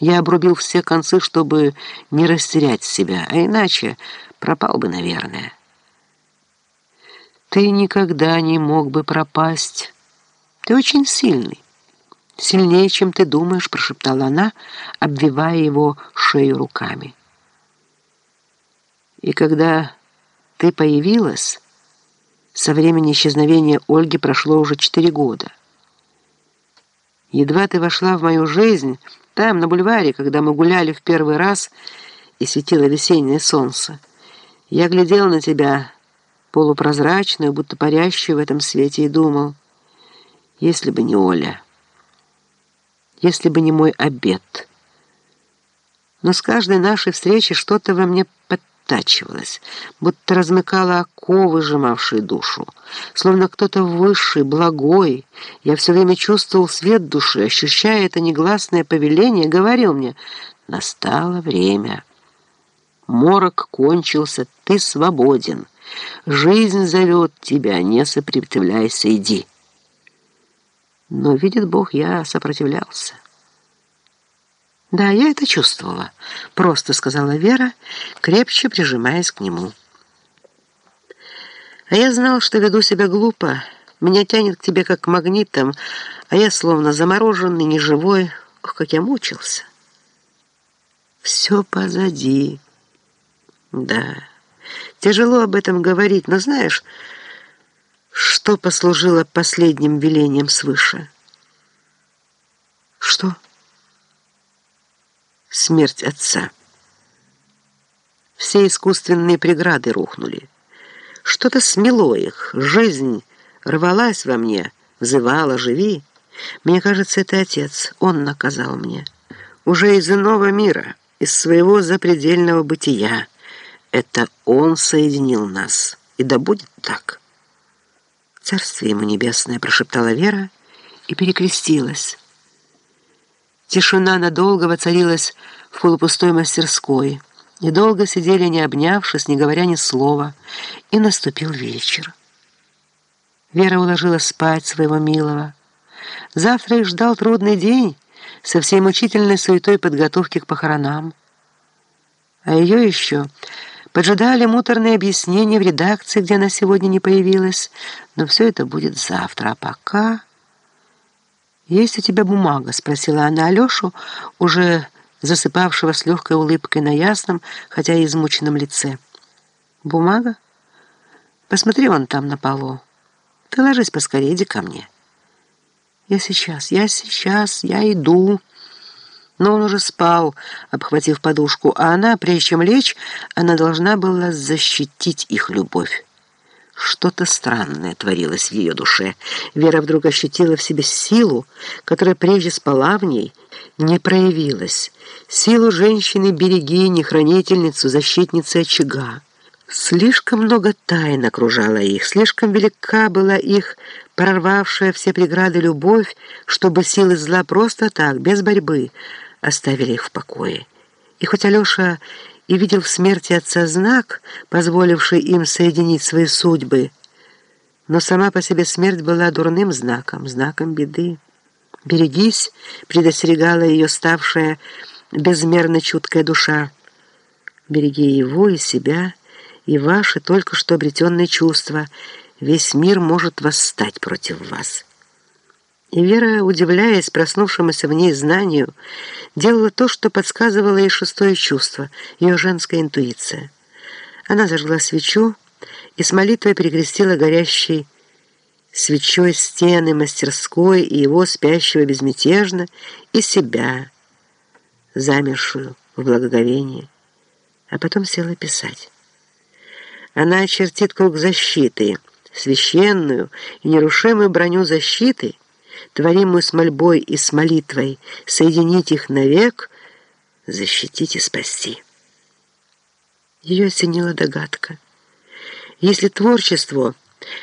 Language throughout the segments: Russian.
Я обрубил все концы, чтобы не растерять себя, а иначе пропал бы, наверное. Ты никогда не мог бы пропасть. Ты очень сильный. Сильнее, чем ты думаешь, прошептала она, обвивая его шею руками. И когда ты появилась, со времени исчезновения Ольги прошло уже четыре года. Едва ты вошла в мою жизнь, там, на бульваре, когда мы гуляли в первый раз и светило весеннее солнце, я глядел на тебя, полупрозрачную, будто парящую в этом свете, и думал, если бы не Оля, если бы не мой обед. Но с каждой нашей встречи что-то во мне подтягивалось, подтачивалась, будто размыкала оковы, сжимавшие душу. Словно кто-то высший, благой. Я все время чувствовал свет души, ощущая это негласное повеление, говорил мне «Настало время». Морок кончился, ты свободен. Жизнь зовет тебя, не сопротивляйся, иди. Но, видит Бог, я сопротивлялся. «Да, я это чувствовала», — просто сказала Вера, крепче прижимаясь к нему. «А я знал, что веду себя глупо. Меня тянет к тебе как к магнитам, а я словно замороженный, неживой. Ох, как я мучился!» «Все позади». «Да, тяжело об этом говорить, но знаешь, что послужило последним велением свыше?» «Что?» Смерть отца. Все искусственные преграды рухнули. Что-то смело их, жизнь рвалась во мне, взывала «живи». Мне кажется, это отец, он наказал мне. Уже из иного мира, из своего запредельного бытия. Это он соединил нас, и да будет так. «Царствие ему небесное», — прошептала Вера и перекрестилась. Тишина надолго воцарилась в полупустой мастерской. И долго сидели, не обнявшись, не говоря ни слова. И наступил вечер. Вера уложила спать своего милого. Завтра их ждал трудный день со всей мучительной суетой подготовки к похоронам. А ее еще поджидали муторные объяснения в редакции, где она сегодня не появилась. Но все это будет завтра. А пока... «Есть у тебя бумага?» — спросила она Алешу, уже засыпавшего с легкой улыбкой на ясном, хотя и измученном лице. «Бумага? Посмотри вон там на полу. Ты ложись поскорее, иди ко мне». «Я сейчас, я сейчас, я иду». Но он уже спал, обхватив подушку, а она, прежде чем лечь, она должна была защитить их любовь. Что-то странное творилось в ее душе. Вера вдруг ощутила в себе силу, которая прежде спала в ней, не проявилась. Силу женщины-берегини, хранительницу, защитницы очага. Слишком много тайн окружало их, слишком велика была их прорвавшая все преграды любовь, чтобы силы зла просто так, без борьбы, оставили их в покое. И хоть Алеша и видел в смерти отца знак, позволивший им соединить свои судьбы. Но сама по себе смерть была дурным знаком, знаком беды. «Берегись», — предостерегала ее ставшая безмерно чуткая душа. «Береги его и себя, и ваши только что обретенные чувства. Весь мир может восстать против вас». И Вера, удивляясь проснувшемуся в ней знанию, делала то, что подсказывало ей шестое чувство, ее женская интуиция. Она зажгла свечу и с молитвой перекрестила горящей свечой стены мастерской и его спящего безмятежно, и себя, замершую в благоговении, а потом села писать. Она очертит круг защиты, священную и нерушимую броню защиты, творимую с мольбой и с молитвой, соединить их навек, защитить и спасти. Ее осенила догадка. Если творчество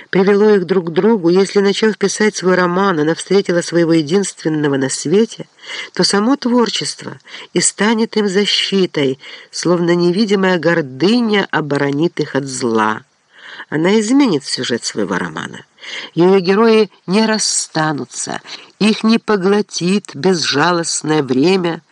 привело их друг к другу, если, начав писать свой роман, она встретила своего единственного на свете, то само творчество и станет им защитой, словно невидимая гордыня оборонит их от зла. Она изменит сюжет своего романа. Ее герои не расстанутся, их не поглотит безжалостное время –